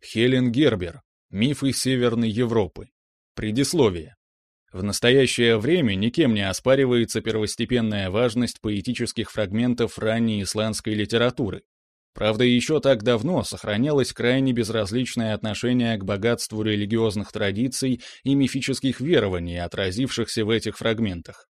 Хелен Гербер. Мифы Северной Европы. Предисловие. В настоящее время никем не оспаривается первостепенная важность поэтических фрагментов ранней исландской литературы. Правда, еще так давно сохранялось крайне безразличное отношение к богатству религиозных традиций и мифических верований, отразившихся в этих фрагментах.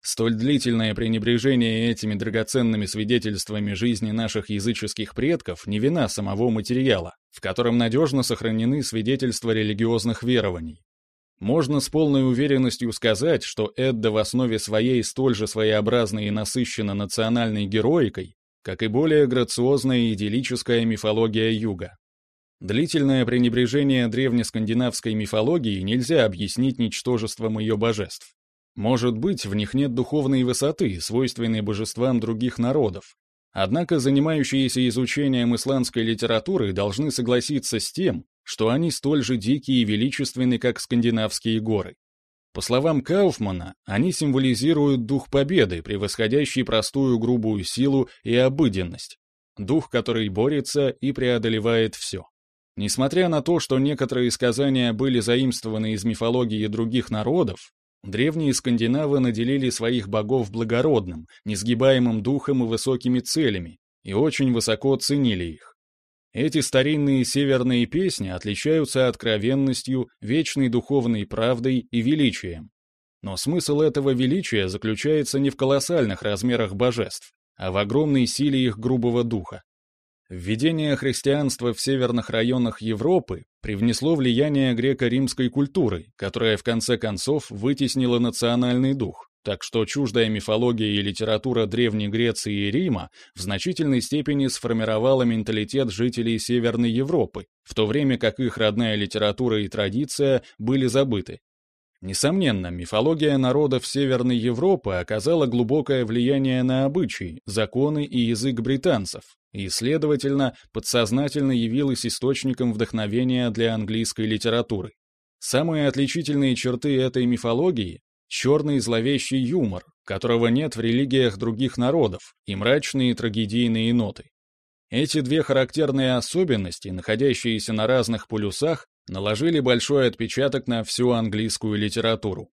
Столь длительное пренебрежение этими драгоценными свидетельствами жизни наших языческих предков не вина самого материала, в котором надежно сохранены свидетельства религиозных верований. Можно с полной уверенностью сказать, что Эдда в основе своей столь же своеобразна и насыщена национальной героикой, как и более грациозная и идиллическая мифология Юга. Длительное пренебрежение древнескандинавской мифологии нельзя объяснить ничтожеством ее божеств. Может быть, в них нет духовной высоты, свойственной божествам других народов. Однако занимающиеся изучением исландской литературы должны согласиться с тем, что они столь же дикие и величественны, как скандинавские горы. По словам Кауфмана, они символизируют дух победы, превосходящий простую грубую силу и обыденность, дух, который борется и преодолевает все. Несмотря на то, что некоторые сказания были заимствованы из мифологии других народов, древние скандинавы наделили своих богов благородным, несгибаемым духом и высокими целями, и очень высоко ценили их. Эти старинные северные песни отличаются откровенностью, вечной духовной правдой и величием. Но смысл этого величия заключается не в колоссальных размерах божеств, а в огромной силе их грубого духа. Введение христианства в северных районах Европы привнесло влияние греко-римской культуры, которая в конце концов вытеснила национальный дух так что чуждая мифология и литература Древней Греции и Рима в значительной степени сформировала менталитет жителей Северной Европы, в то время как их родная литература и традиция были забыты. Несомненно, мифология народов Северной Европы оказала глубокое влияние на обычаи, законы и язык британцев, и, следовательно, подсознательно явилась источником вдохновения для английской литературы. Самые отличительные черты этой мифологии черный зловещий юмор, которого нет в религиях других народов, и мрачные трагедийные ноты. Эти две характерные особенности, находящиеся на разных полюсах, наложили большой отпечаток на всю английскую литературу.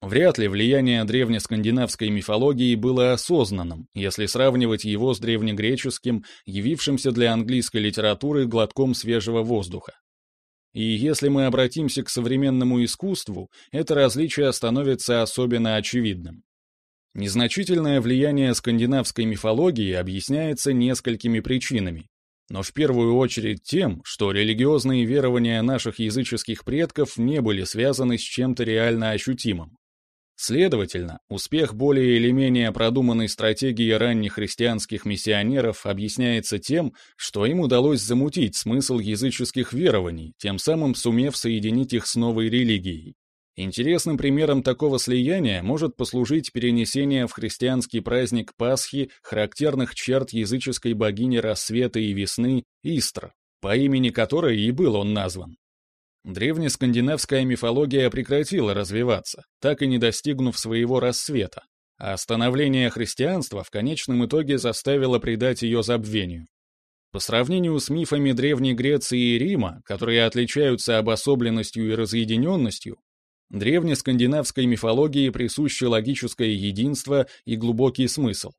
Вряд ли влияние древнескандинавской мифологии было осознанным, если сравнивать его с древнегреческим, явившимся для английской литературы глотком свежего воздуха. И если мы обратимся к современному искусству, это различие становится особенно очевидным. Незначительное влияние скандинавской мифологии объясняется несколькими причинами, но в первую очередь тем, что религиозные верования наших языческих предков не были связаны с чем-то реально ощутимым. Следовательно, успех более или менее продуманной стратегии ранних христианских миссионеров объясняется тем, что им удалось замутить смысл языческих верований, тем самым сумев соединить их с новой религией. Интересным примером такого слияния может послужить перенесение в христианский праздник Пасхи характерных черт языческой богини рассвета и весны Истра, по имени которой и был он назван. Древнескандинавская мифология прекратила развиваться, так и не достигнув своего рассвета, а становление христианства в конечном итоге заставило предать ее забвению. По сравнению с мифами Древней Греции и Рима, которые отличаются обособленностью и разъединенностью, древнескандинавской мифологии присуще логическое единство и глубокий смысл.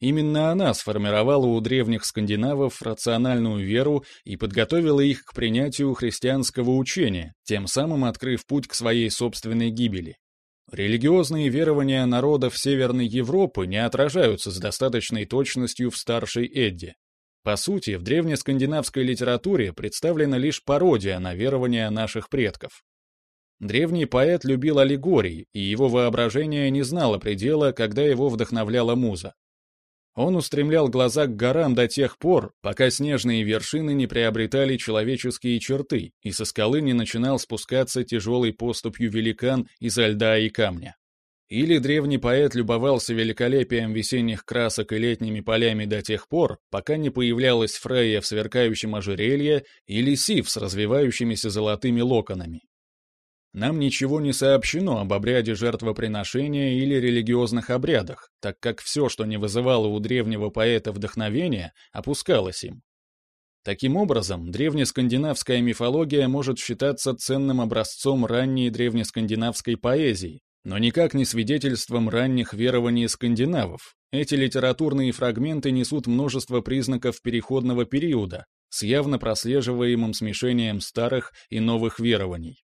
Именно она сформировала у древних скандинавов рациональную веру и подготовила их к принятию христианского учения, тем самым открыв путь к своей собственной гибели. Религиозные верования народов Северной Европы не отражаются с достаточной точностью в старшей Эдде. По сути, в древнескандинавской литературе представлена лишь пародия на верования наших предков. Древний поэт любил аллегории, и его воображение не знало предела, когда его вдохновляла муза. Он устремлял глаза к горам до тех пор, пока снежные вершины не приобретали человеческие черты, и со скалы не начинал спускаться тяжелой поступью великан изо льда и камня. Или древний поэт любовался великолепием весенних красок и летними полями до тех пор, пока не появлялась Фрейя в сверкающем ожерелье или Сив с развивающимися золотыми локонами. Нам ничего не сообщено об обряде жертвоприношения или религиозных обрядах, так как все, что не вызывало у древнего поэта вдохновения, опускалось им. Таким образом, древнескандинавская мифология может считаться ценным образцом ранней древнескандинавской поэзии, но никак не свидетельством ранних верований скандинавов. Эти литературные фрагменты несут множество признаков переходного периода, с явно прослеживаемым смешением старых и новых верований.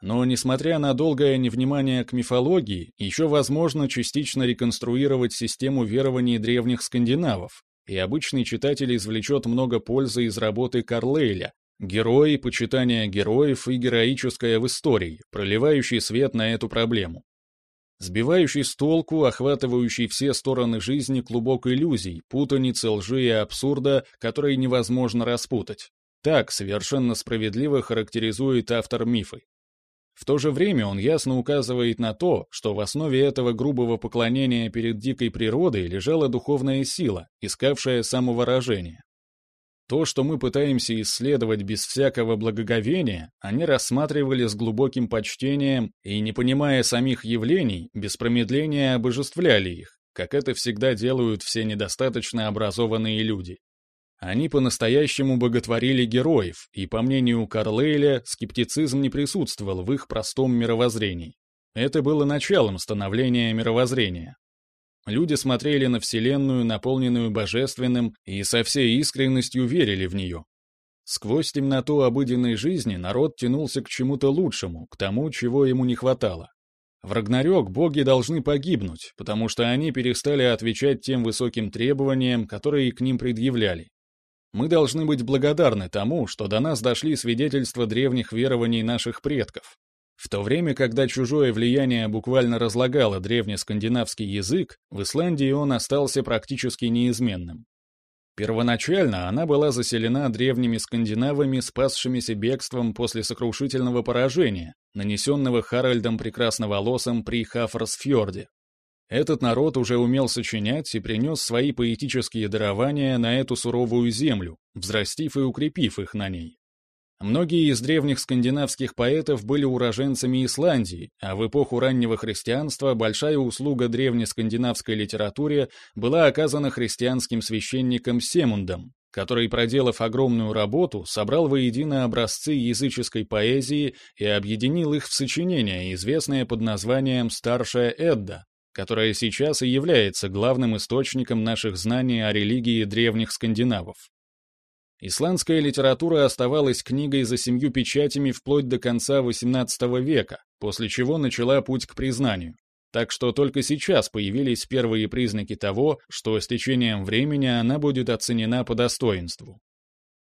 Но, несмотря на долгое невнимание к мифологии, еще возможно частично реконструировать систему верований древних скандинавов, и обычный читатель извлечет много пользы из работы Карлейля «Герои, почитание героев и героическое в истории», проливающий свет на эту проблему. Сбивающий с толку, охватывающий все стороны жизни клубок иллюзий, путаницы, лжи и абсурда, которые невозможно распутать. Так совершенно справедливо характеризует автор мифы. В то же время он ясно указывает на то, что в основе этого грубого поклонения перед дикой природой лежала духовная сила, искавшая самовыражение. То, что мы пытаемся исследовать без всякого благоговения, они рассматривали с глубоким почтением и, не понимая самих явлений, без промедления обожествляли их, как это всегда делают все недостаточно образованные люди. Они по-настоящему боготворили героев, и, по мнению Карлейля, скептицизм не присутствовал в их простом мировоззрении. Это было началом становления мировоззрения. Люди смотрели на Вселенную, наполненную божественным, и со всей искренностью верили в нее. Сквозь темноту обыденной жизни народ тянулся к чему-то лучшему, к тому, чего ему не хватало. В Рагнарёк боги должны погибнуть, потому что они перестали отвечать тем высоким требованиям, которые к ним предъявляли. Мы должны быть благодарны тому, что до нас дошли свидетельства древних верований наших предков. В то время, когда чужое влияние буквально разлагало древнескандинавский язык, в Исландии он остался практически неизменным. Первоначально она была заселена древними скандинавами, спасшимися бегством после сокрушительного поражения, нанесенного Харальдом Прекрасноволосым при Хафрсфьорде. Этот народ уже умел сочинять и принес свои поэтические дарования на эту суровую землю, взрастив и укрепив их на ней. Многие из древних скандинавских поэтов были уроженцами Исландии, а в эпоху раннего христианства большая услуга древнескандинавской литературе была оказана христианским священником Семундом, который, проделав огромную работу, собрал воедино образцы языческой поэзии и объединил их в сочинение, известное под названием «Старшая Эдда», которая сейчас и является главным источником наших знаний о религии древних скандинавов. Исландская литература оставалась книгой за семью печатями вплоть до конца XVIII века, после чего начала путь к признанию. Так что только сейчас появились первые признаки того, что с течением времени она будет оценена по достоинству.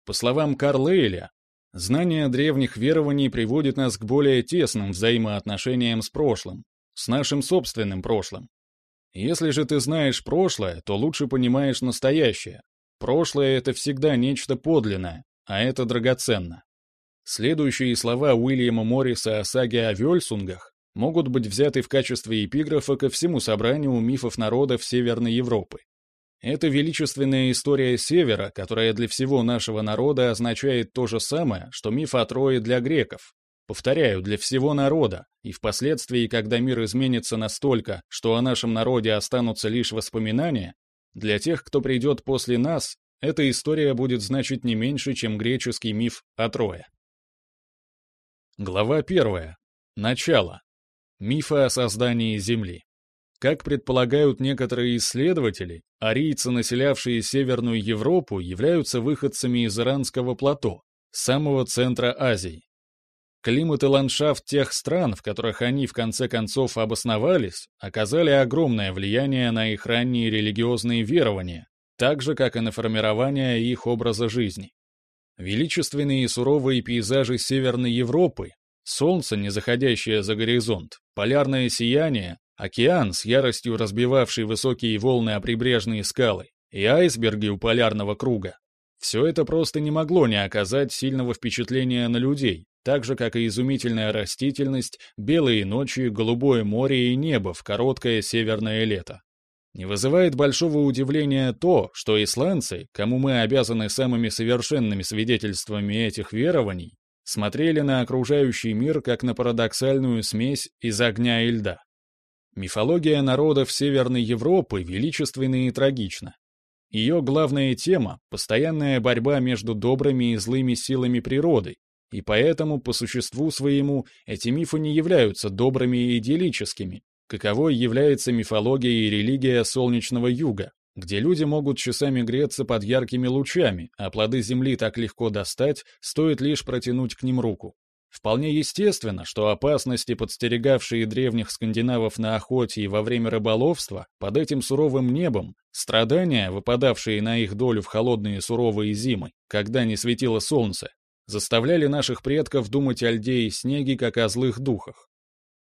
По словам Карлейля, знание древних верований приводит нас к более тесным взаимоотношениям с прошлым, с нашим собственным прошлым. Если же ты знаешь прошлое, то лучше понимаешь настоящее. Прошлое — это всегда нечто подлинное, а это драгоценно. Следующие слова Уильяма Морриса о саге о Вельсунгах могут быть взяты в качестве эпиграфа ко всему собранию мифов народов Северной Европы. Это величественная история Севера, которая для всего нашего народа означает то же самое, что миф о Трое для греков, Повторяю, для всего народа, и впоследствии, когда мир изменится настолько, что о нашем народе останутся лишь воспоминания, для тех, кто придет после нас, эта история будет значить не меньше, чем греческий миф о Трое. Глава первая. Начало. Мифы о создании Земли. Как предполагают некоторые исследователи, арийцы, населявшие Северную Европу, являются выходцами из Иранского плато, самого центра Азии. Климат и ландшафт тех стран, в которых они в конце концов обосновались, оказали огромное влияние на их ранние религиозные верования, так же, как и на формирование их образа жизни. Величественные и суровые пейзажи Северной Европы, солнце, не заходящее за горизонт, полярное сияние, океан с яростью разбивавший высокие волны о прибрежные скалы и айсберги у полярного круга. Все это просто не могло не оказать сильного впечатления на людей, так же, как и изумительная растительность, белые ночи, голубое море и небо в короткое северное лето. Не вызывает большого удивления то, что исландцы, кому мы обязаны самыми совершенными свидетельствами этих верований, смотрели на окружающий мир как на парадоксальную смесь из огня и льда. Мифология народов Северной Европы величественна и трагична. Ее главная тема — постоянная борьба между добрыми и злыми силами природы, и поэтому, по существу своему, эти мифы не являются добрыми и идиллическими, каковой является мифология и религия солнечного юга, где люди могут часами греться под яркими лучами, а плоды земли так легко достать, стоит лишь протянуть к ним руку. Вполне естественно, что опасности, подстерегавшие древних скандинавов на охоте и во время рыболовства, под этим суровым небом, страдания, выпадавшие на их долю в холодные суровые зимы, когда не светило солнце, заставляли наших предков думать о льде и снеге как о злых духах.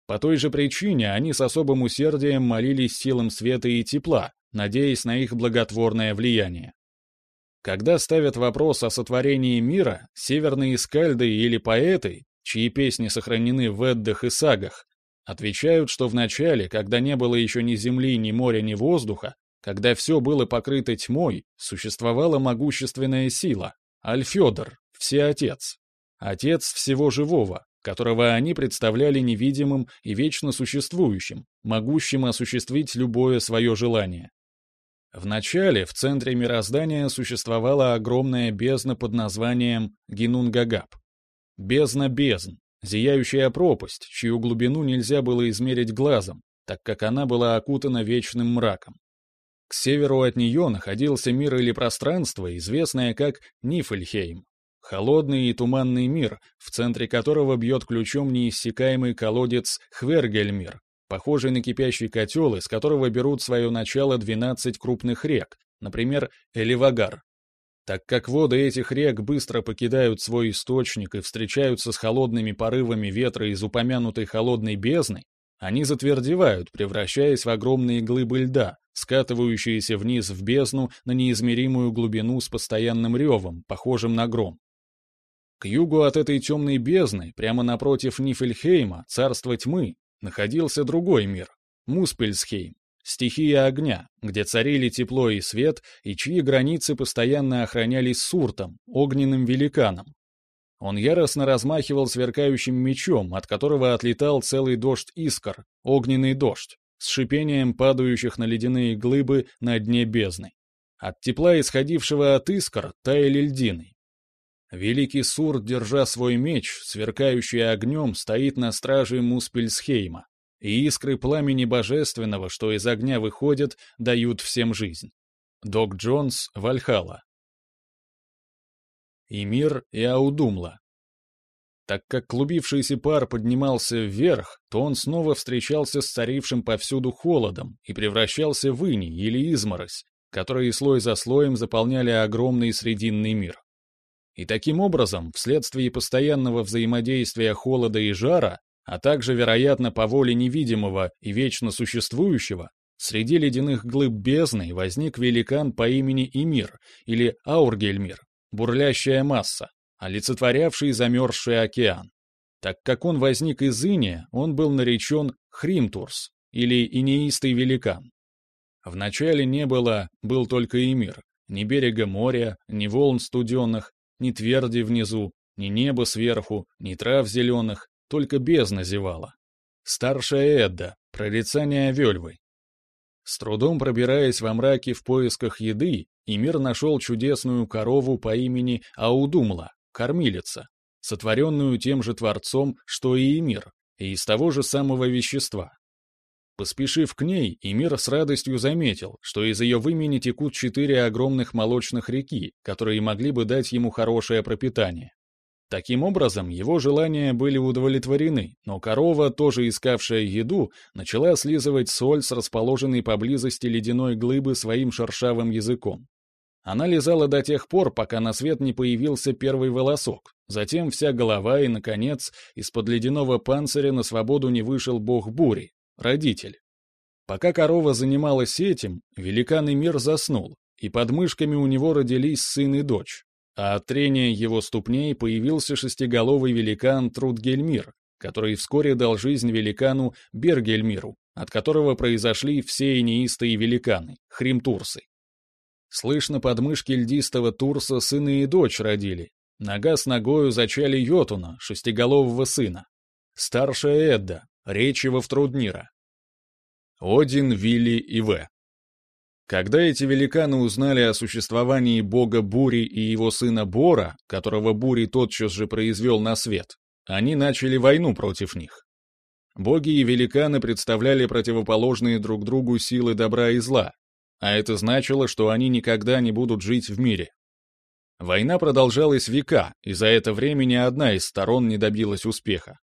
По той же причине они с особым усердием молились силам света и тепла, надеясь на их благотворное влияние. Когда ставят вопрос о сотворении мира, северные скальды или поэты, чьи песни сохранены в Эддах и сагах, отвечают, что в начале, когда не было еще ни земли, ни моря, ни воздуха, когда все было покрыто тьмой, существовала могущественная сила, Альфедор, Всеотец, Отец всего живого, которого они представляли невидимым и вечно существующим, могущим осуществить любое свое желание. Вначале в центре мироздания существовала огромная бездна под названием Гинунгагап. Бездна бездн, зияющая пропасть, чью глубину нельзя было измерить глазом, так как она была окутана вечным мраком. К северу от нее находился мир или пространство, известное как Нифльхейм, холодный и туманный мир, в центре которого бьет ключом неиссякаемый колодец Хвергельмир, похожий на кипящий котел, из которого берут свое начало 12 крупных рек, например, Эливагар. Так как воды этих рек быстро покидают свой источник и встречаются с холодными порывами ветра из упомянутой холодной бездны, они затвердевают, превращаясь в огромные глыбы льда, скатывающиеся вниз в бездну на неизмеримую глубину с постоянным ревом, похожим на гром. К югу от этой темной бездны, прямо напротив Нифельхейма, царство тьмы, находился другой мир — Муспельсхейм, стихия огня, где царили тепло и свет, и чьи границы постоянно охранялись суртом, огненным великаном. Он яростно размахивал сверкающим мечом, от которого отлетал целый дождь искр, огненный дождь, с шипением падающих на ледяные глыбы на дне бездны. От тепла, исходившего от искр, таяли льдины, Великий Сур, держа свой меч, сверкающий огнем, стоит на страже Муспельсхейма, и искры пламени божественного, что из огня выходят, дают всем жизнь. Док Джонс, Вальхала. Имир и Аудумла. Так как клубившийся пар поднимался вверх, то он снова встречался с царившим повсюду холодом и превращался в иней или изморозь, которые слой за слоем заполняли огромный срединный мир. И таким образом, вследствие постоянного взаимодействия холода и жара, а также, вероятно, по воле невидимого и вечно существующего, среди ледяных глыб бездны возник великан по имени Имир или Аургельмир, бурлящая масса, олицетворявший замерзший океан. Так как он возник из иния, он был наречен Хримтурс, или Инеистый великан. Вначале не было, был только Эмир, ни берега моря, ни волн студенных, ни тверди внизу, ни небо сверху, ни трав зеленых, только бездна зевала. Старшая Эдда, прорицание Вельвы. С трудом пробираясь во мраке в поисках еды, Эмир нашел чудесную корову по имени Аудумла, кормилица, сотворенную тем же Творцом, что и Эмир, и из того же самого вещества. Поспешив к ней, Эмир с радостью заметил, что из ее вымени текут четыре огромных молочных реки, которые могли бы дать ему хорошее пропитание. Таким образом, его желания были удовлетворены, но корова, тоже искавшая еду, начала слизывать соль с расположенной поблизости ледяной глыбы своим шершавым языком. Она лизала до тех пор, пока на свет не появился первый волосок, затем вся голова и, наконец, из-под ледяного панциря на свободу не вышел бог бури, родитель. Пока корова занималась этим, великан и мир заснул, и под мышками у него родились сын и дочь. А от трения его ступней появился шестиголовый великан Трудгельмир, который вскоре дал жизнь великану Бергельмиру, от которого произошли все инеистые великаны, хримтурсы. Слышно, подмышки льдистого Турса сына и дочь родили. Нога с ногою зачали Йотуна, шестиголового сына. Старшая Эдда, Речи во Втруднира. Один, Вилли и В. Когда эти великаны узнали о существовании бога Бури и его сына Бора, которого Бури тотчас же произвел на свет, они начали войну против них. Боги и великаны представляли противоположные друг другу силы добра и зла, а это значило, что они никогда не будут жить в мире. Война продолжалась века, и за это время ни одна из сторон не добилась успеха.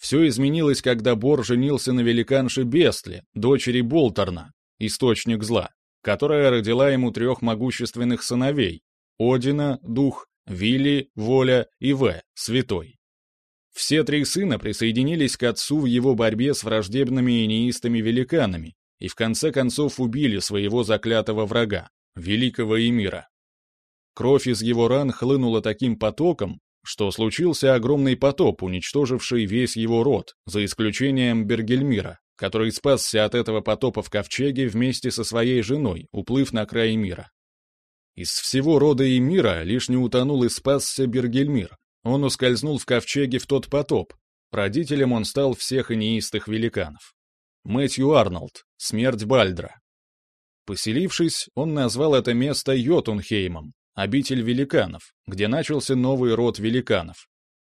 Все изменилось, когда Бор женился на великанше Бестле, дочери Болторна, источник зла которая родила ему трех могущественных сыновей — Одина, Дух, Вилли, Воля и В, Святой. Все три сына присоединились к отцу в его борьбе с враждебными и неистыми великанами и в конце концов убили своего заклятого врага, великого Эмира. Кровь из его ран хлынула таким потоком, что случился огромный потоп, уничтоживший весь его род, за исключением Бергельмира, который спасся от этого потопа в ковчеге вместе со своей женой, уплыв на край мира. Из всего рода и мира лишь не утонул и спасся Бергельмир. Он ускользнул в ковчеге в тот потоп. Родителем он стал всех инеистых великанов. Мэтью Арнольд, смерть Бальдра. Поселившись, он назвал это место Йотунхеймом, обитель великанов, где начался новый род великанов,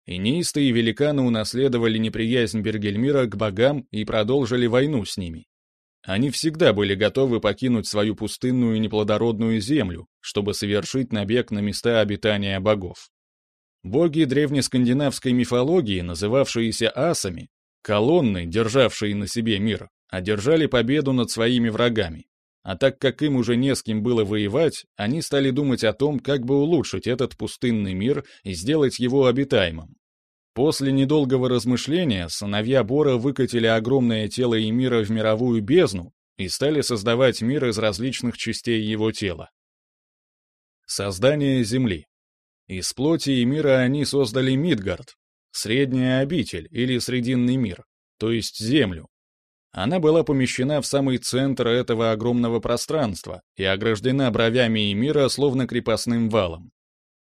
и неистые великаны унаследовали неприязнь Бергельмира к богам и продолжили войну с ними. Они всегда были готовы покинуть свою пустынную и неплодородную землю, чтобы совершить набег на места обитания богов. Боги древнескандинавской мифологии, называвшиеся асами, колонны, державшие на себе мир, одержали победу над своими врагами. А так как им уже не с кем было воевать, они стали думать о том, как бы улучшить этот пустынный мир и сделать его обитаемым. После недолгого размышления сыновья Бора выкатили огромное тело Эмира в мировую бездну и стали создавать мир из различных частей его тела. Создание Земли. Из плоти Эмира они создали Мидгард, средняя обитель или срединный мир, то есть Землю, она была помещена в самый центр этого огромного пространства и ограждена бровями мира словно крепостным валом.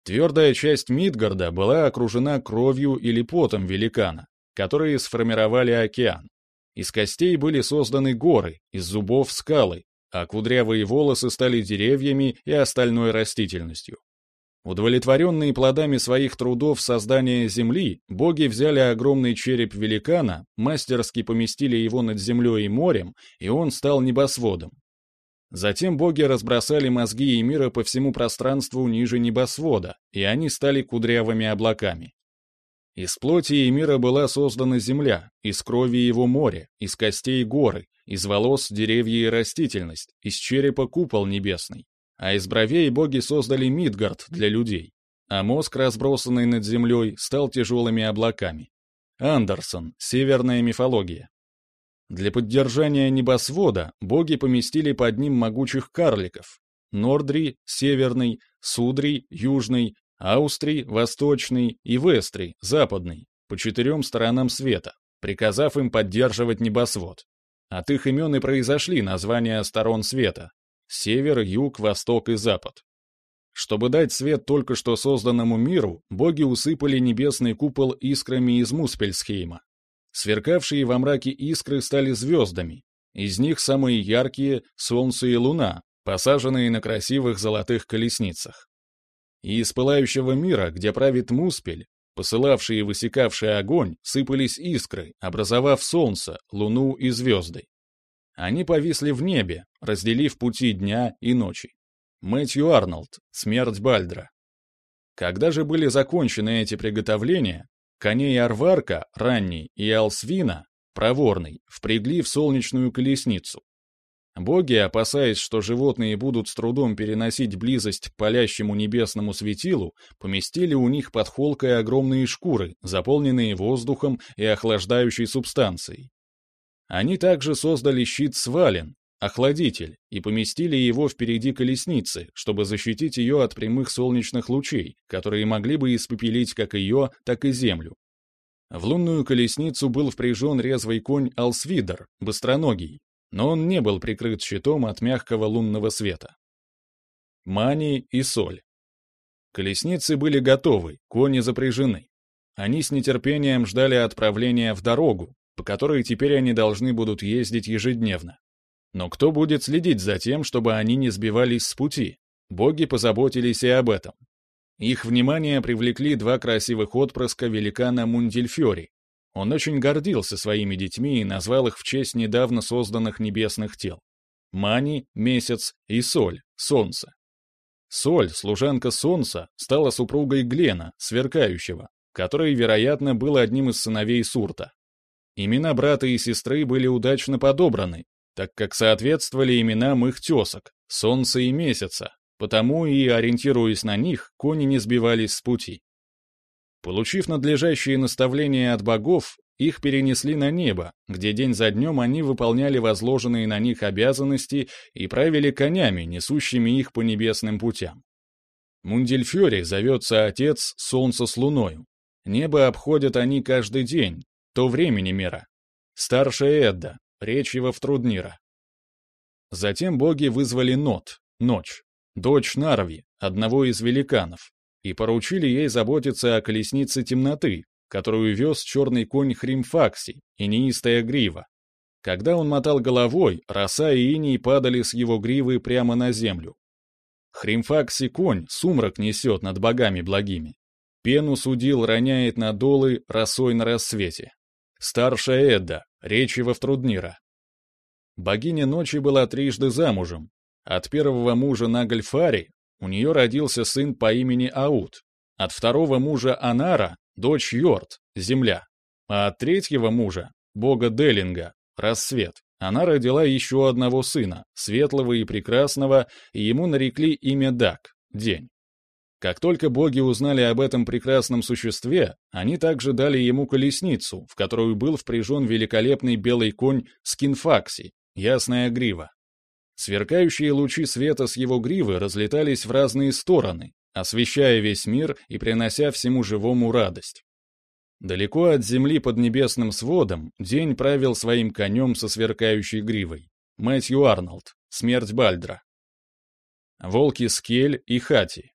Твердая часть Мидгарда была окружена кровью или потом великана, которые сформировали океан. Из костей были созданы горы, из зубов — скалы, а кудрявые волосы стали деревьями и остальной растительностью. Удовлетворенные плодами своих трудов создания Земли, боги взяли огромный череп великана, мастерски поместили его над землей и морем, и он стал небосводом. Затем боги разбросали мозги и мира по всему пространству ниже небосвода, и они стали кудрявыми облаками. Из плоти и мира была создана земля, из крови его море, из костей горы, из волос деревья и растительность, из черепа купол небесный а из бровей боги создали Мидгард для людей, а мозг, разбросанный над землей, стал тяжелыми облаками. Андерсон, северная мифология. Для поддержания небосвода боги поместили под ним могучих карликов. Нордри, северный, Судри, южный, Аустри, восточный и Вестри, западный, по четырем сторонам света, приказав им поддерживать небосвод. От их имен и произошли названия сторон света, север, юг, восток и запад. Чтобы дать свет только что созданному миру, боги усыпали небесный купол искрами из Муспельсхейма. Сверкавшие во мраке искры стали звездами. Из них самые яркие — Солнце и Луна, посаженные на красивых золотых колесницах. И из пылающего мира, где правит Муспель, посылавший и высекавший огонь, сыпались искры, образовав Солнце, Луну и звезды. Они повисли в небе, разделив пути дня и ночи. Мэтью Арнольд, смерть Бальдра. Когда же были закончены эти приготовления, коней Арварка, ранний, и Алсвина, проворный, впрягли в солнечную колесницу. Боги, опасаясь, что животные будут с трудом переносить близость к палящему небесному светилу, поместили у них под холкой огромные шкуры, заполненные воздухом и охлаждающей субстанцией. Они также создали щит Свален, охладитель, и поместили его впереди колесницы, чтобы защитить ее от прямых солнечных лучей, которые могли бы испепелить как ее, так и землю. В лунную колесницу был впряжен резвый конь Алсвидер, быстроногий, но он не был прикрыт щитом от мягкого лунного света. Мани и Соль. Колесницы были готовы, кони запряжены. Они с нетерпением ждали отправления в дорогу, по которой теперь они должны будут ездить ежедневно. Но кто будет следить за тем, чтобы они не сбивались с пути? Боги позаботились и об этом. Их внимание привлекли два красивых отпрыска великана Мундильфьори. Он очень гордился своими детьми и назвал их в честь недавно созданных небесных тел. Мани, Месяц и Соль, Солнце. Соль, служанка Солнца, стала супругой Глена, Сверкающего, который, вероятно, был одним из сыновей Сурта. Имена брата и сестры были удачно подобраны, так как соответствовали именам их тесок, Солнца и Месяца, потому и, ориентируясь на них, кони не сбивались с пути. Получив надлежащие наставления от богов, их перенесли на небо, где день за днем они выполняли возложенные на них обязанности и правили конями, несущими их по небесным путям. Мундильфёре зовется отец солнца с луною. Небо обходят они каждый день, то времени мера. Старшая Эдда, речь его в Труднира. Затем боги вызвали Нот, ночь, дочь Нарви, одного из великанов, и поручили ей заботиться о колеснице темноты, которую вез черный конь Хримфакси и неистая грива. Когда он мотал головой, роса и иней падали с его гривы прямо на землю. Хримфакси конь сумрак несет над богами благими. Пену судил роняет на долы росой на рассвете. Старшая Эдда, речи во Втруднира. Богиня ночи была трижды замужем. От первого мужа Нагльфари у нее родился сын по имени Аут, от второго мужа Анара — дочь Йорт, земля, а от третьего мужа, бога Делинга, рассвет, она родила еще одного сына, светлого и прекрасного, и ему нарекли имя Дак, день. Как только боги узнали об этом прекрасном существе, они также дали ему колесницу, в которую был впряжен великолепный белый конь Скинфакси, ясная грива. Сверкающие лучи света с его гривы разлетались в разные стороны, освещая весь мир и принося всему живому радость. Далеко от земли под небесным сводом день правил своим конем со сверкающей гривой. Мэтью Арнольд, смерть Бальдра. Волки Скель и Хати.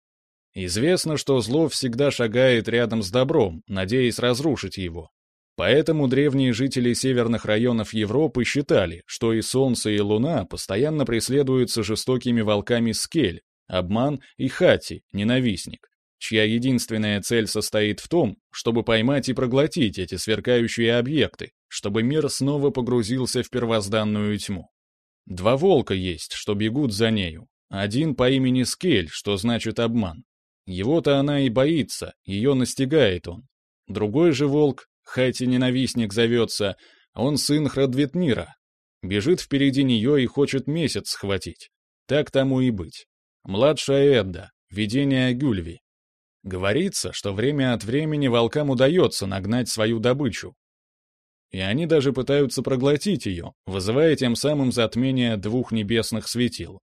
Известно, что зло всегда шагает рядом с добром, надеясь разрушить его. Поэтому древние жители северных районов Европы считали, что и Солнце, и Луна постоянно преследуются жестокими волками Скель, обман и Хати, ненавистник, чья единственная цель состоит в том, чтобы поймать и проглотить эти сверкающие объекты, чтобы мир снова погрузился в первозданную тьму. Два волка есть, что бегут за нею. Один по имени Скель, что значит обман. Его-то она и боится, ее настигает он. Другой же волк, Хати-ненавистник зовется, он сын Храдвитнира. Бежит впереди нее и хочет месяц схватить. Так тому и быть. Младшая Эдда, видение Гюльви. Говорится, что время от времени волкам удается нагнать свою добычу. И они даже пытаются проглотить ее, вызывая тем самым затмение двух небесных светил.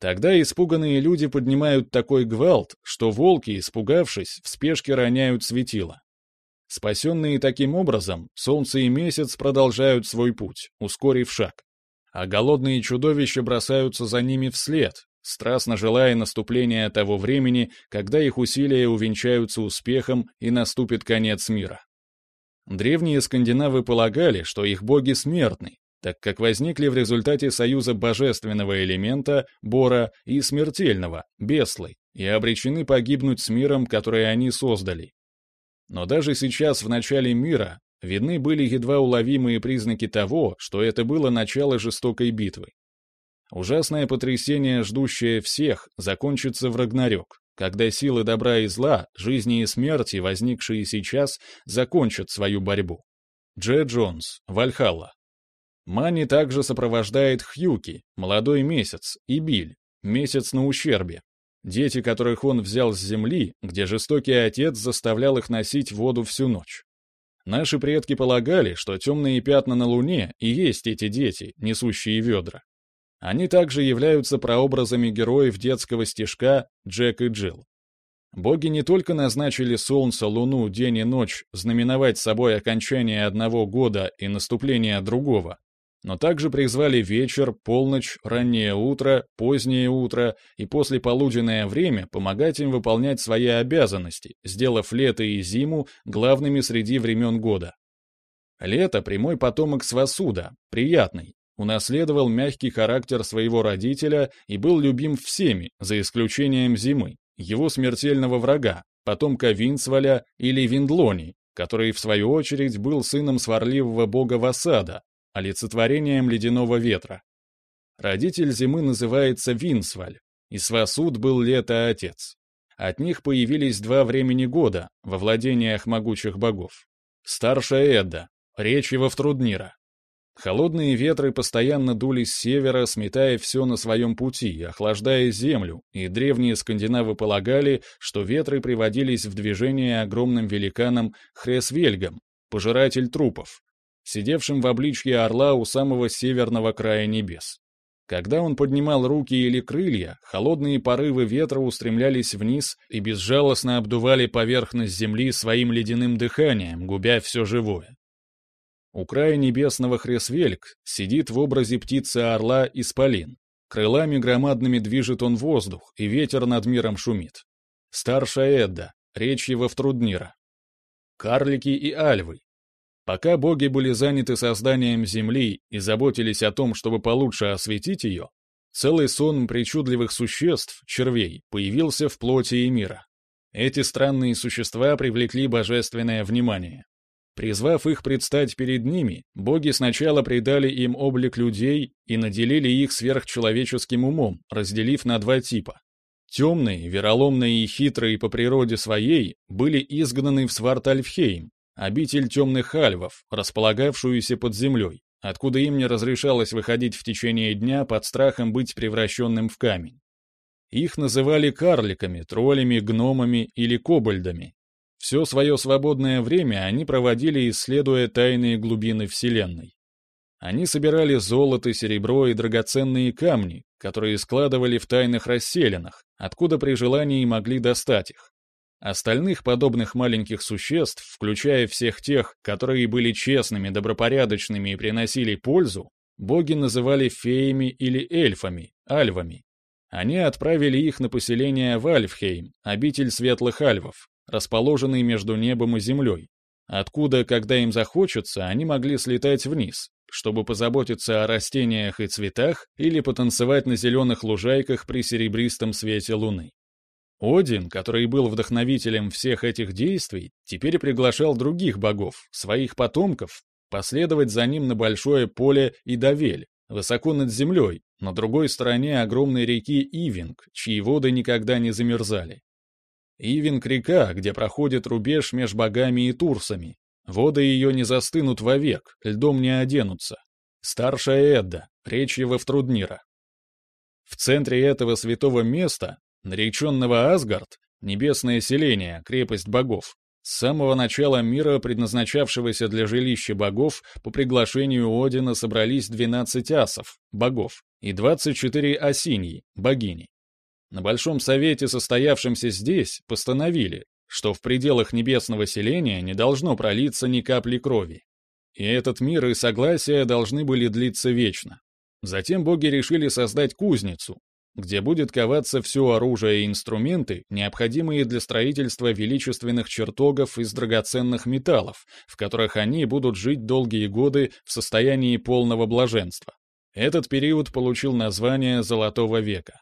Тогда испуганные люди поднимают такой гвалт, что волки, испугавшись, в спешке роняют светило. Спасенные таким образом, солнце и месяц продолжают свой путь, ускорив шаг. А голодные чудовища бросаются за ними вслед, страстно желая наступления того времени, когда их усилия увенчаются успехом и наступит конец мира. Древние скандинавы полагали, что их боги смертны, так как возникли в результате союза божественного элемента, бора, и смертельного, беслы, и обречены погибнуть с миром, который они создали. Но даже сейчас, в начале мира, видны были едва уловимые признаки того, что это было начало жестокой битвы. Ужасное потрясение, ждущее всех, закончится в Рагнарёк, когда силы добра и зла, жизни и смерти, возникшие сейчас, закончат свою борьбу. Дже Джонс, Вальхалла. Мани также сопровождает Хьюки, молодой месяц, и Биль, месяц на ущербе, Дети, которых он взял с земли, где жестокий отец заставлял их носить воду всю ночь. Наши предки полагали, что темные пятна на Луне и есть эти дети, несущие ведра. Они также являются прообразами героев детского стишка «Джек и Джилл». Боги не только назначили Солнце, Луну, день и ночь знаменовать собой окончание одного года и наступление другого, но также призвали вечер, полночь, раннее утро, позднее утро и послеполуденное время помогать им выполнять свои обязанности, сделав лето и зиму главными среди времен года. Лето — прямой потомок Свасуда, приятный, унаследовал мягкий характер своего родителя и был любим всеми, за исключением Зимы, его смертельного врага, потомка Винсваля или Виндлони, который, в свою очередь, был сыном сварливого бога Васада, олицетворением ледяного ветра. Родитель Зимы называется Винсваль, и Свасуд был лето-отец. От них появились два времени года во владениях могучих богов. Старшая Эдда, речь его в Труднира, Холодные ветры постоянно дули с севера, сметая все на своем пути, охлаждая землю, и древние скандинавы полагали, что ветры приводились в движение огромным великаном Хресвельгом, пожиратель трупов, сидевшим в обличье орла у самого северного края небес. Когда он поднимал руки или крылья, холодные порывы ветра устремлялись вниз и безжалостно обдували поверхность земли своим ледяным дыханием, губя все живое. У края небесного Хресвельк сидит в образе птицы-орла Исполин. Крылами громадными движет он воздух, и ветер над миром шумит. Старшая Эдда, речь его в Труднира. Карлики и альвы. Пока боги были заняты созданием земли и заботились о том, чтобы получше осветить ее, целый сон причудливых существ, червей, появился в плоти и мира. Эти странные существа привлекли божественное внимание. Призвав их предстать перед ними, боги сначала придали им облик людей и наделили их сверхчеловеческим умом, разделив на два типа. Темные, вероломные и хитрые по природе своей были изгнаны в Свартальфхейм, обитель темных альвов, располагавшуюся под землей, откуда им не разрешалось выходить в течение дня под страхом быть превращенным в камень. Их называли карликами, троллями, гномами или кобальдами, все свое свободное время они проводили, исследуя тайные глубины Вселенной. Они собирали золото, серебро и драгоценные камни, которые складывали в тайных расселенных, откуда при желании могли достать их. Остальных подобных маленьких существ, включая всех тех, которые были честными, добропорядочными и приносили пользу, боги называли феями или эльфами, альвами. Они отправили их на поселение в Альфхейм, обитель светлых альвов, расположенный между небом и землей, откуда, когда им захочется, они могли слетать вниз, чтобы позаботиться о растениях и цветах или потанцевать на зеленых лужайках при серебристом свете луны. Один, который был вдохновителем всех этих действий, теперь приглашал других богов, своих потомков, последовать за ним на большое поле Идавель, высоко над землей, на другой стороне огромной реки Ивинг, чьи воды никогда не замерзали. Ивинг — река, где проходит рубеж между богами и турсами. Воды ее не застынут вовек, льдом не оденутся. Старшая Эдда, речь его в Труднира. В центре этого святого места, нареченного Асгард, небесное селение, крепость богов, с самого начала мира, предназначавшегося для жилища богов, по приглашению Одина собрались 12 асов, богов, и 24 осиньи, богини. На Большом Совете, состоявшемся здесь, постановили, что в пределах небесного селения не должно пролиться ни капли крови. И этот мир и согласие должны были длиться вечно. Затем боги решили создать кузницу, где будет коваться все оружие и инструменты, необходимые для строительства величественных чертогов из драгоценных металлов, в которых они будут жить долгие годы в состоянии полного блаженства. Этот период получил название Золотого века.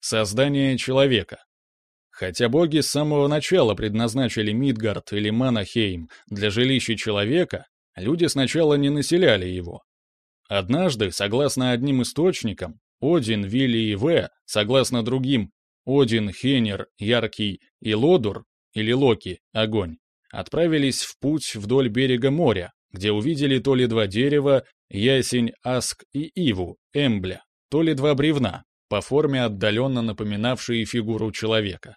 Создание человека. Хотя боги с самого начала предназначили Мидгард или Манахейм для жилища человека, люди сначала не населяли его. Однажды, согласно одним источникам, Один, Вилли и В, согласно другим, Один, Хенер, Яркий и Лодур, или Локи, Огонь, отправились в путь вдоль берега моря, где увидели то ли два дерева, ясень, аск и иву, эмбля, то ли два бревна, по форме отдаленно напоминавшие фигуру человека.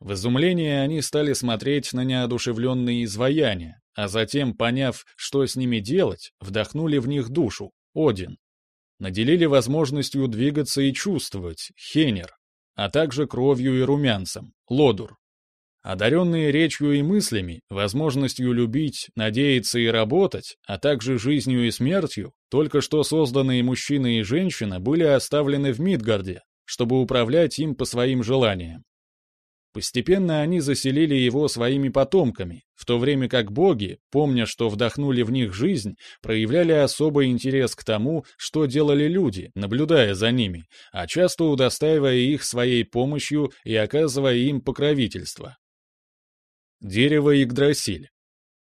В изумлении они стали смотреть на неодушевленные изваяния, а затем, поняв, что с ними делать, вдохнули в них душу, Один. Наделили возможностью двигаться и чувствовать, Хенер, а также кровью и румянцем, Лодур. Одаренные речью и мыслями, возможностью любить, надеяться и работать, а также жизнью и смертью, только что созданные мужчина и женщина были оставлены в Мидгарде, чтобы управлять им по своим желаниям. Постепенно они заселили его своими потомками, в то время как боги, помня, что вдохнули в них жизнь, проявляли особый интерес к тому, что делали люди, наблюдая за ними, а часто удостаивая их своей помощью и оказывая им покровительство. Дерево Игдрасиль.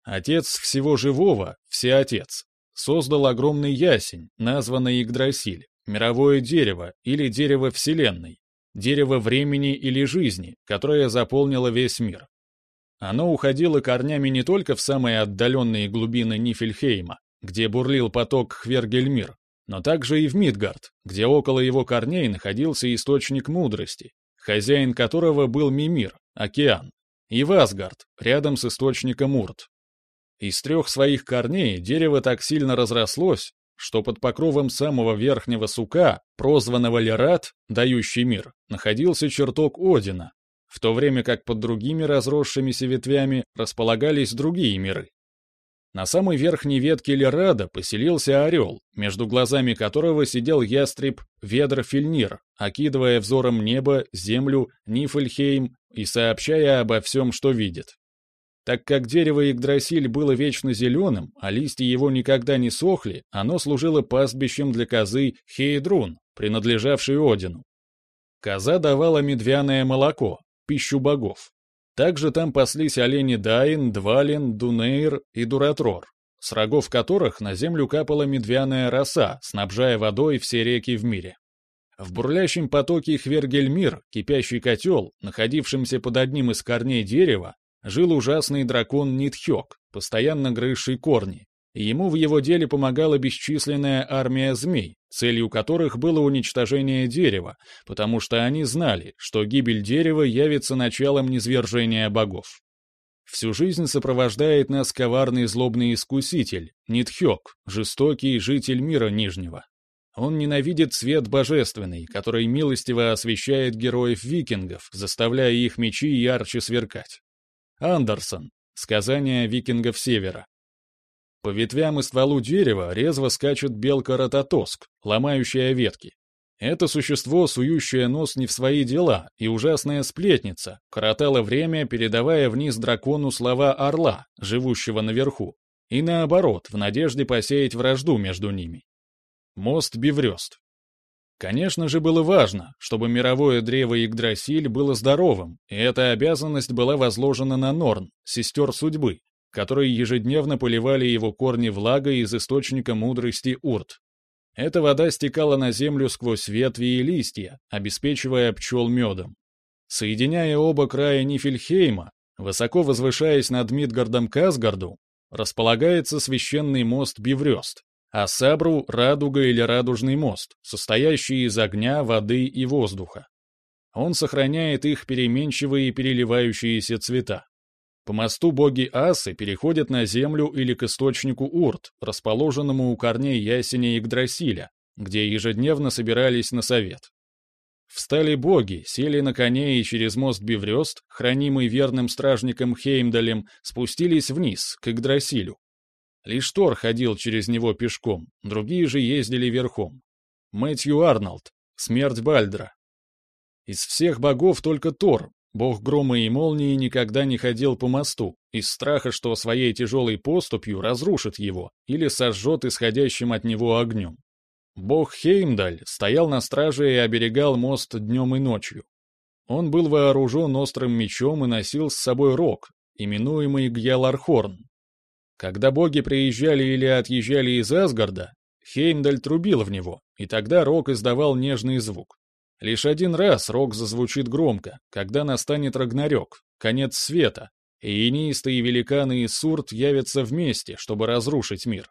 Отец всего живого, Всеотец, создал огромный ясень, названный Игдрасиль, мировое дерево или дерево Вселенной, дерево времени или жизни, которое заполнило весь мир. Оно уходило корнями не только в самые отдаленные глубины Нифельхейма, где бурлил поток Хвергельмир, но также и в Мидгард, где около его корней находился источник мудрости, хозяин которого был Мимир, океан, и в Асгард, рядом с источником Урт. Из трех своих корней дерево так сильно разрослось, что под покровом самого верхнего сука, прозванного Лерат, дающий мир, находился чертог Одина, в то время как под другими разросшимися ветвями располагались другие миры. На самой верхней ветке Лерада поселился орел, между глазами которого сидел ястреб Ведр-Фильнир, окидывая взором небо, землю, Нифльхейм и сообщая обо всем, что видит. Так как дерево Игдрасиль было вечно зеленым, а листья его никогда не сохли, оно служило пастбищем для козы Хейдрун, принадлежавшей Одину. Коза давала медвяное молоко, пищу богов. Также там паслись олени Дайн, Двалин, Дунейр и Дуратрор, с рогов которых на землю капала медвяная роса, снабжая водой все реки в мире. В бурлящем потоке Хвергельмир, кипящий котел, находившемся под одним из корней дерева, жил ужасный дракон Нитхёк, постоянно грызший корни, ему в его деле помогала бесчисленная армия змей, целью которых было уничтожение дерева, потому что они знали, что гибель дерева явится началом низвержения богов. Всю жизнь сопровождает нас коварный злобный искуситель, Нитхёк, жестокий житель мира Нижнего. Он ненавидит свет божественный, который милостиво освещает героев-викингов, заставляя их мечи ярче сверкать. Андерсон. Сказания викингов Севера. По ветвям и стволу дерева резво скачет белка Рототоск, ломающая ветки. Это существо, сующее нос не в свои дела, и ужасная сплетница, коротала время, передавая вниз дракону слова орла, живущего наверху, и наоборот, в надежде посеять вражду между ними. Мост Беврёст. Конечно же, было важно, чтобы мировое древо Игдрасиль было здоровым, и эта обязанность была возложена на Норн, сестер судьбы, которые ежедневно поливали его корни влагой из источника мудрости Урт. Эта вода стекала на землю сквозь ветви и листья, обеспечивая пчел медом. Соединяя оба края Нифельхейма, высоко возвышаясь над Мидгардом Казгарду, располагается священный мост Биврёст, а Сабру — радуга или радужный мост, состоящий из огня, воды и воздуха. Он сохраняет их переменчивые и переливающиеся цвета. По мосту боги Асы переходят на землю или к источнику Урт, расположенному у корней ясеня Игдрасиля, где ежедневно собирались на совет. Встали боги, сели на коней и через мост Биврёст, хранимый верным стражником Хеймдалем, спустились вниз, к Игдрасилю. Лишь Тор ходил через него пешком, другие же ездили верхом. Мэтью Арнольд, смерть Бальдра. Из всех богов только Тор, бог грома и молнии, никогда не ходил по мосту, из страха, что своей тяжелой поступью разрушит его или сожжет исходящим от него огнем. Бог Хеймдаль стоял на страже и оберегал мост днем и ночью. Он был вооружен острым мечом и носил с собой рог, именуемый Гьялархорн, когда боги приезжали или отъезжали из Асгарда, Хеймдаль трубил в него, и тогда рог издавал нежный звук. Лишь один раз рог зазвучит громко, когда настанет Рагнарёк, конец света, и инистые великаны и Сурт явятся вместе, чтобы разрушить мир.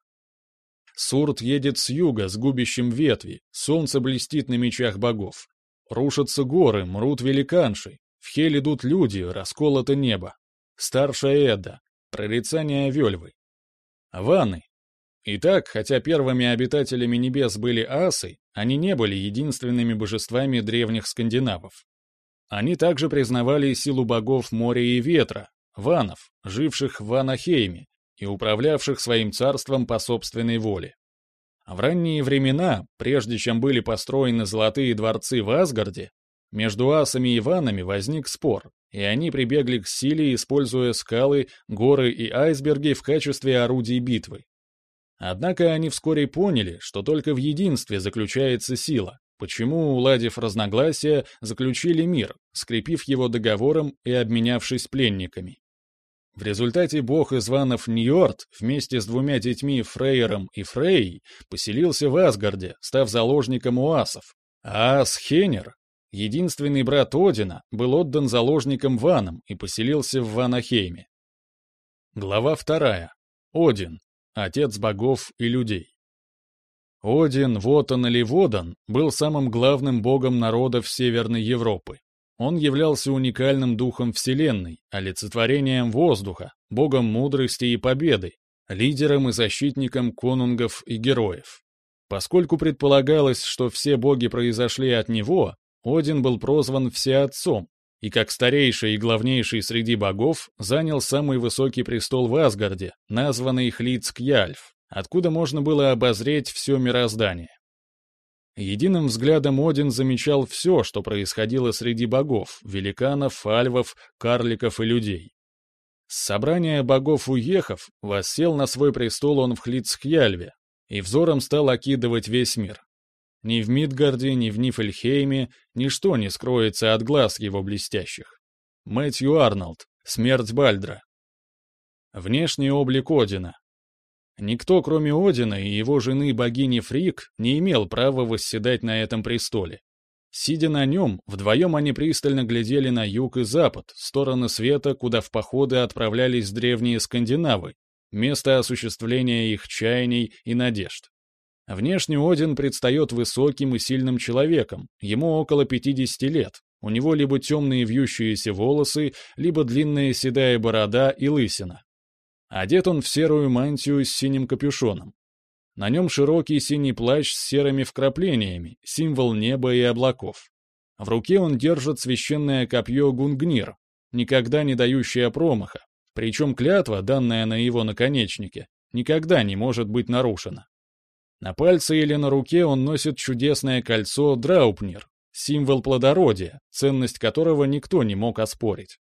Сурт едет с юга с губящим ветви, солнце блестит на мечах богов. Рушатся горы, мрут великанши, в Хель идут люди, расколото небо. Старшая Эда, прорицание Вельвы. Ванны. Итак, хотя первыми обитателями небес были асы, они не были единственными божествами древних скандинавов. Они также признавали силу богов моря и ветра, ванов, живших в Ванахейме и управлявших своим царством по собственной воле. В ранние времена, прежде чем были построены золотые дворцы в Асгарде, между асами и ванами возник спор, и они прибегли к силе, используя скалы, горы и айсберги в качестве орудий битвы. Однако они вскоре поняли, что только в единстве заключается сила, почему, уладив разногласия, заключили мир, скрепив его договором и обменявшись пленниками. В результате бог из ванов Ньорд вместе с двумя детьми Фрейером и Фрей поселился в Асгарде, став заложником уасов, а Ас Хенер, единственный брат Одина, был отдан заложником Ванам и поселился в Ванахейме. Глава вторая. Один отец богов и людей. Один, Вотан или Водан, был самым главным богом народов Северной Европы. Он являлся уникальным духом Вселенной, олицетворением воздуха, богом мудрости и победы, лидером и защитником конунгов и героев. Поскольку предполагалось, что все боги произошли от него, Один был прозван Всеотцом, и как старейший и главнейший среди богов занял самый высокий престол в Асгарде, названный Хлицк-Яльф, откуда можно было обозреть все мироздание. Единым взглядом Один замечал все, что происходило среди богов, великанов, альвов, карликов и людей. С собрания богов уехав, воссел на свой престол он в Хлицхьяльве, и взором стал окидывать весь мир. Ни в Мидгарде, ни в Нифельхейме ничто не скроется от глаз его блестящих. Мэтью Арнольд, смерть Бальдра. Внешний облик Одина. Никто, кроме Одина и его жены богини Фрик, не имел права восседать на этом престоле. Сидя на нем, вдвоем они пристально глядели на юг и запад, стороны света, куда в походы отправлялись древние скандинавы, место осуществления их чаяний и надежд. Внешне Один предстает высоким и сильным человеком, ему около 50 лет. У него либо темные вьющиеся волосы, либо длинная седая борода и лысина. Одет он в серую мантию с синим капюшоном. На нем широкий синий плащ с серыми вкраплениями, символ неба и облаков. В руке он держит священное копье Гунгнир, никогда не дающее промаха, причем клятва, данная на его наконечнике, никогда не может быть нарушена. На пальце или на руке он носит чудесное кольцо Драупнир, символ плодородия, ценность которого никто не мог оспорить.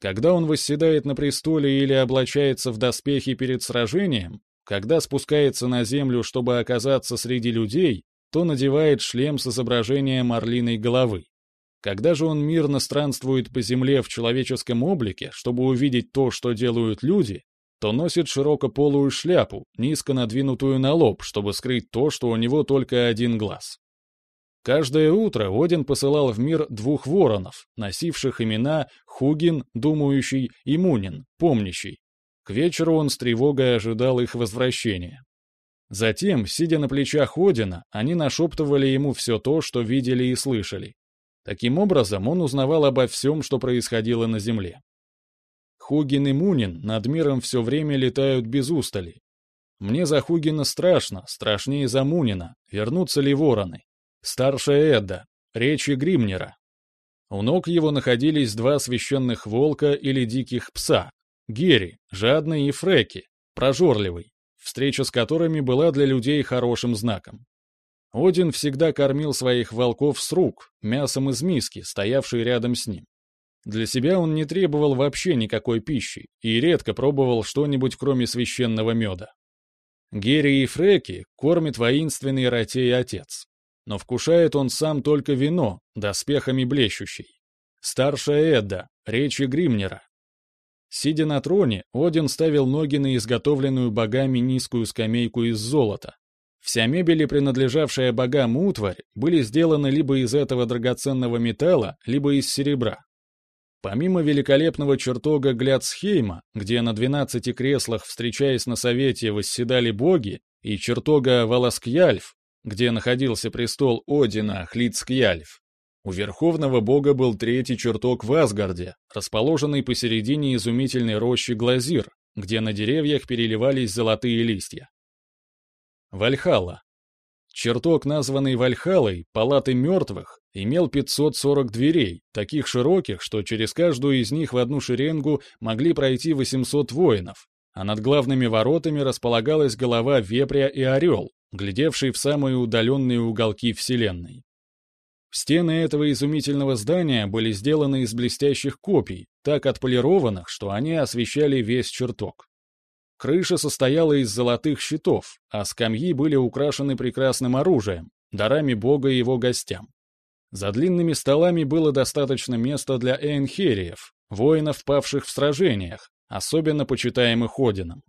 Когда он восседает на престоле или облачается в доспехи перед сражением, когда спускается на землю, чтобы оказаться среди людей, то надевает шлем с изображением орлиной головы. Когда же он мирно странствует по земле в человеческом облике, чтобы увидеть то, что делают люди, то носит широкополую шляпу, низко надвинутую на лоб, чтобы скрыть то, что у него только один глаз. Каждое утро Один посылал в мир двух воронов, носивших имена Хугин, думающий, и Мунин, помнящий. К вечеру он с тревогой ожидал их возвращения. Затем, сидя на плечах Одина, они нашептывали ему все то, что видели и слышали. Таким образом, он узнавал обо всем, что происходило на Земле. Хугин и Мунин над миром все время летают без устали. Мне за Хугина страшно, страшнее за Мунина, вернутся ли вороны. Старшая Эдда, речи Гримнера. У ног его находились два священных волка или диких пса, Гери, жадный и Фреки, прожорливый, встреча с которыми была для людей хорошим знаком. Один всегда кормил своих волков с рук, мясом из миски, стоявшей рядом с ним. Для себя он не требовал вообще никакой пищи и редко пробовал что-нибудь кроме священного меда. Герри и Фреки кормит воинственный Ратей отец. Но вкушает он сам только вино, доспехами блещущий. Старшая Эдда, речи Гримнера. Сидя на троне, Один ставил ноги на изготовленную богами низкую скамейку из золота. Вся мебель принадлежавшая богам утварь были сделаны либо из этого драгоценного металла, либо из серебра. Помимо великолепного чертога Гляцхейма, где на 12 креслах, встречаясь на совете, восседали боги, и чертога Валаскьяльф, где находился престол Одина Хлицкьяльф, у верховного бога был третий чертог в Асгарде, расположенный посередине изумительной рощи Глазир, где на деревьях переливались золотые листья. Вальхала. Чертог, названный Вальхалой, палаты мертвых, имел 540 дверей, таких широких, что через каждую из них в одну шеренгу могли пройти 800 воинов, а над главными воротами располагалась голова вепря и орел, глядевший в самые удаленные уголки Вселенной. Стены этого изумительного здания были сделаны из блестящих копий, так отполированных, что они освещали весь чертог. Крыша состояла из золотых щитов, а скамьи были украшены прекрасным оружием, дарами бога и его гостям. За длинными столами было достаточно места для эйнхериев, воинов, павших в сражениях, особенно почитаемых Одином.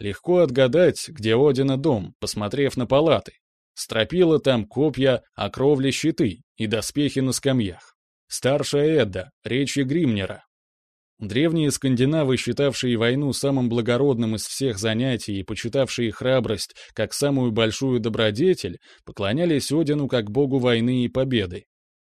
Легко отгадать, где Одина дом, посмотрев на палаты. Стропила там копья, а кровли щиты и доспехи на скамьях. Старшая Эдда, речи Гримнера. Древние скандинавы, считавшие войну самым благородным из всех занятий и почитавшие храбрость как самую большую добродетель, поклонялись Одину как богу войны и победы.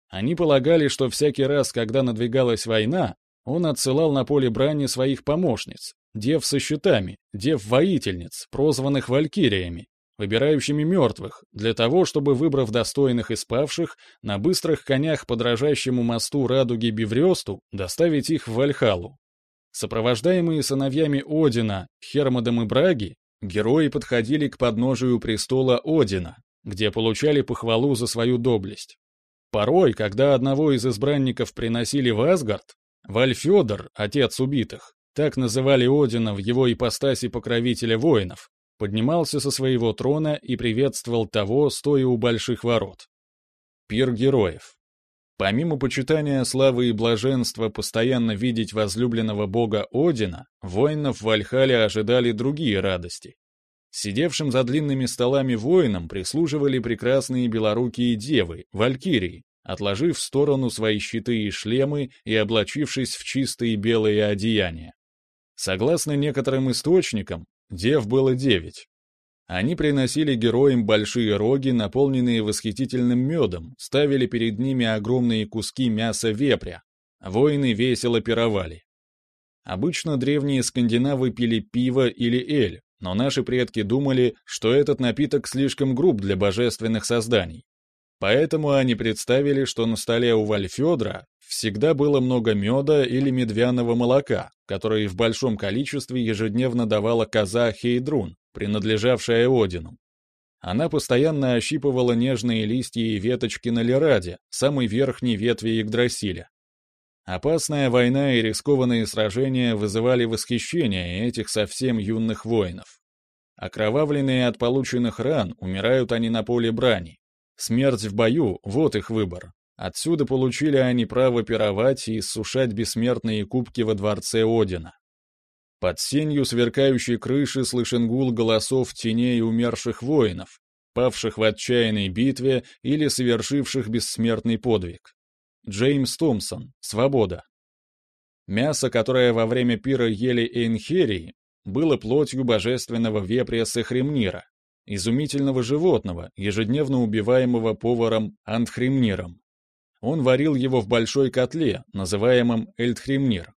Они полагали, что всякий раз, когда надвигалась война, он отсылал на поле брани своих помощниц, дев со щитами, дев-воительниц, прозванных валькириями, выбирающими мертвых, для того, чтобы, выбрав достойных из павших, на быстрых конях по дрожащему мосту радуги Биврёсту доставить их в Вальхалу. Сопровождаемые сыновьями Одина, Хермодом и Браги, герои подходили к подножию престола Одина, где получали похвалу за свою доблесть. Порой, когда одного из избранников приносили в Асгард, Вальфёдор, отец убитых, так называли Одина в его ипостаси покровителя воинов, поднимался со своего трона и приветствовал того, стоя у больших ворот. Пир героев. Помимо почитания славы и блаженства постоянно видеть возлюбленного бога Одина, воинов в Вальхале ожидали другие радости. Сидевшим за длинными столами воинам прислуживали прекрасные белорукие девы, валькирии, отложив в сторону свои щиты и шлемы и облачившись в чистые белые одеяния. Согласно некоторым источникам, дев было девять. Они приносили героям большие роги, наполненные восхитительным медом, ставили перед ними огромные куски мяса вепря. Воины весело пировали. Обычно древние скандинавы пили пиво или эль, но наши предки думали, что этот напиток слишком груб для божественных созданий. Поэтому они представили, что на столе у Вальфедра всегда было много меда или медвяного молока, которое в большом количестве ежедневно давала коза Хейдрун, принадлежавшая Одину. Она постоянно ощипывала нежные листья и веточки на Лераде, самой верхней ветви Игдрасиля. Опасная война и рискованные сражения вызывали восхищение этих совсем юных воинов. Окровавленные от полученных ран, умирают они на поле брани. Смерть в бою — вот их выбор. Отсюда получили они право пировать и иссушать бессмертные кубки во дворце Одина. Под сенью сверкающей крыши слышен гул голосов теней умерших воинов, павших в отчаянной битве или совершивших бессмертный подвиг. Джеймс Томпсон. Свобода. Мясо, которое во время пира ели Эйнхерии, было плотью божественного вепря Сахремнира, изумительного животного, ежедневно убиваемого поваром Антхремниром. Он варил его в большой котле, называемом Эльтхремнир.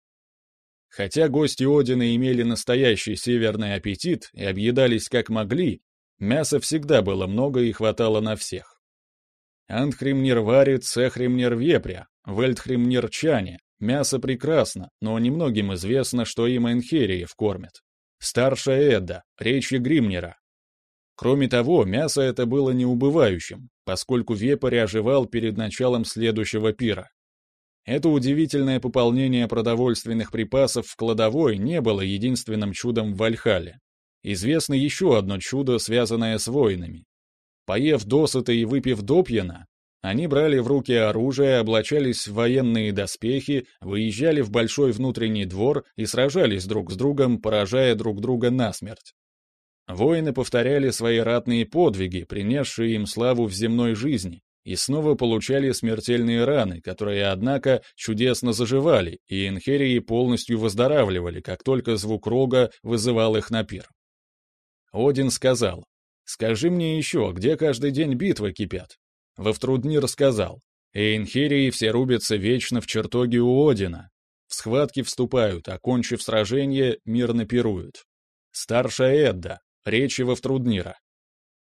Хотя гости Одина имели настоящий северный аппетит и объедались как могли, мяса всегда было много и хватало на всех. Антхремнир варит, Сехремнир вепря, Вельтхремнир чане. Мясо прекрасно, но немногим известно, что им Энхериев кормят. Старшая Эдда, речи Гримнера, Кроме того, мясо это было неубывающим, поскольку вепрь оживал перед началом следующего пира. Это удивительное пополнение продовольственных припасов в кладовой не было единственным чудом в Вальхале. Известно еще одно чудо, связанное с воинами. Поев досыта и выпив допьяна, они брали в руки оружие, облачались в военные доспехи, выезжали в большой внутренний двор и сражались друг с другом, поражая друг друга насмерть. Воины повторяли свои ратные подвиги, принесшие им славу в земной жизни, и снова получали смертельные раны, которые, однако, чудесно заживали, и инхерии полностью выздоравливали, как только звук рога вызывал их на пир. Один сказал, «Скажи мне еще, где каждый день битвы кипят?» Вовтруднир сказал, «Эйнхерии все рубятся вечно в чертоге у Одина. В схватки вступают, окончив сражение, мирно пируют. Старшая Эдда, речи Вовтруднира.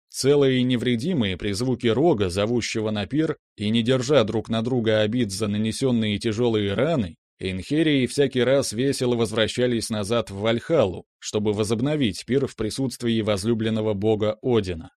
Целые и невредимые при звуке рога, зовущего на пир, и не держа друг на друга обид за нанесенные тяжелые раны, Инхерии всякий раз весело возвращались назад в Вальхалу, чтобы возобновить пир в присутствии возлюбленного бога Одина.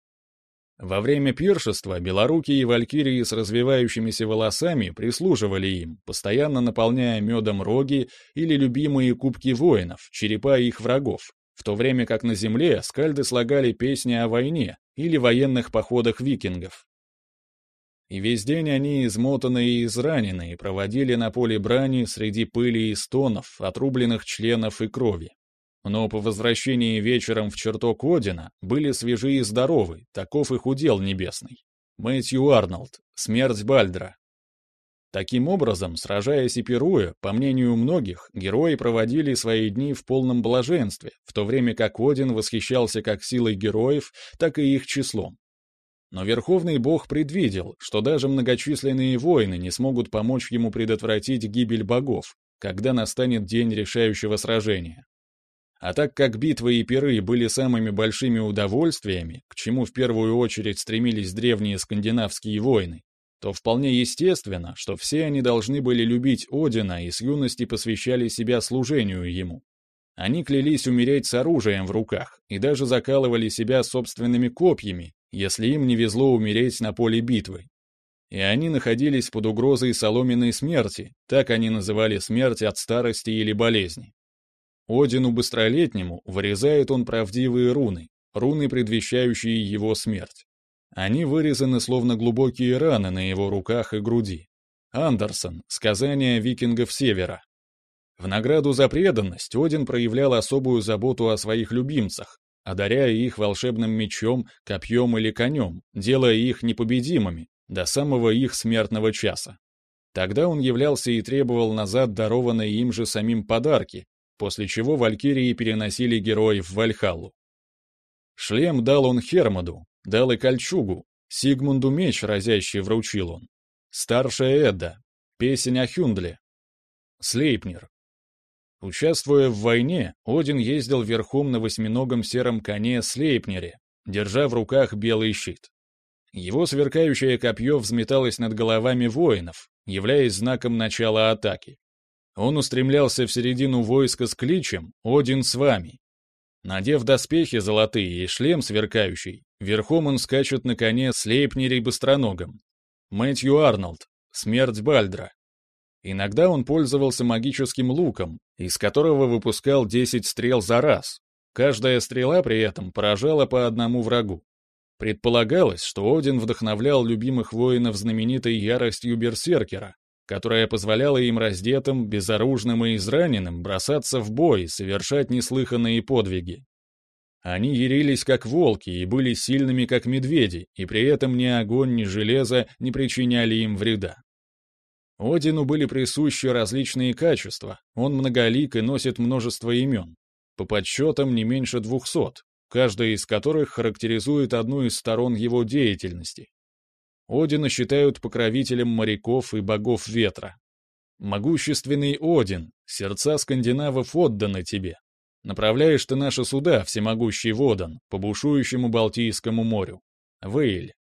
Во время пиршества белорукие валькирии с развивающимися волосами прислуживали им, постоянно наполняя медом роги или любимые кубки воинов, черепа их врагов, в то время как на земле скальды слагали песни о войне или военных походах викингов. И весь день они, измотанные и израненные, проводили на поле брани среди пыли и стонов, отрубленных членов и крови. Но по возвращении вечером в чертог Одина были свежи и здоровы, таков их удел небесный. Мэтью Арнольд, смерть Бальдра. Таким образом, сражаясь и пируя, по мнению многих, герои проводили свои дни в полном блаженстве, в то время как Один восхищался как силой героев, так и их числом. Но Верховный Бог предвидел, что даже многочисленные воины не смогут помочь ему предотвратить гибель богов, когда настанет день решающего сражения. А так как битвы и пиры были самыми большими удовольствиями, к чему в первую очередь стремились древние скандинавские войны, то вполне естественно, что все они должны были любить Одина и с юности посвящали себя служению ему. Они клялись умереть с оружием в руках и даже закалывали себя собственными копьями, если им не везло умереть на поле битвы. И они находились под угрозой соломенной смерти, так они называли смерть от старости или болезни. Одину Быстролетнему вырезает он правдивые руны, руны, предвещающие его смерть. Они вырезаны словно глубокие раны на его руках и груди. Андерсон. Сказания викингов Севера. В награду за преданность Один проявлял особую заботу о своих любимцах, одаряя их волшебным мечом, копьем или конем, делая их непобедимыми до самого их смертного часа. Тогда он являлся и требовал назад дарованные им же самим подарки, после чего валькирии переносили героев в Вальхаллу. Шлем дал он Хермоду, дал и кольчугу, Сигмунду меч разящий вручил он. Старшая Эдда, песень о Хюндле. Слейпнер. Участвуя в войне, Один ездил верхом на восьминогом сером коне Слейпнере, держа в руках белый щит. Его сверкающее копье взметалось над головами воинов, являясь знаком начала атаки. Он устремлялся в середину войска с кличем «Один с вами». Надев доспехи золотые и шлем сверкающий, верхом он скачет на коне с лейпнерей быстроногом. Мэтью Арнольд, смерть Бальдра. Иногда он пользовался магическим луком, из которого выпускал 10 стрел за раз. Каждая стрела при этом поражала по одному врагу. Предполагалось, что Один вдохновлял любимых воинов знаменитой яростью берсеркера, которая позволяла им раздетым, безоружным и израненным бросаться в бой, совершать неслыханные подвиги. Они ярились как волки и были сильными как медведи, и при этом ни огонь, ни железо не причиняли им вреда. Одину были присущи различные качества, он многолик и носит множество имен. По подсчетам не меньше двухсот, каждая из которых характеризует одну из сторон его деятельности. Одина считают покровителем моряков и богов ветра. Могущественный Один, сердца скандинавов отданы тебе. Направляешь ты наши суда, всемогущий Водан, по бушующему Балтийскому морю. Вейль.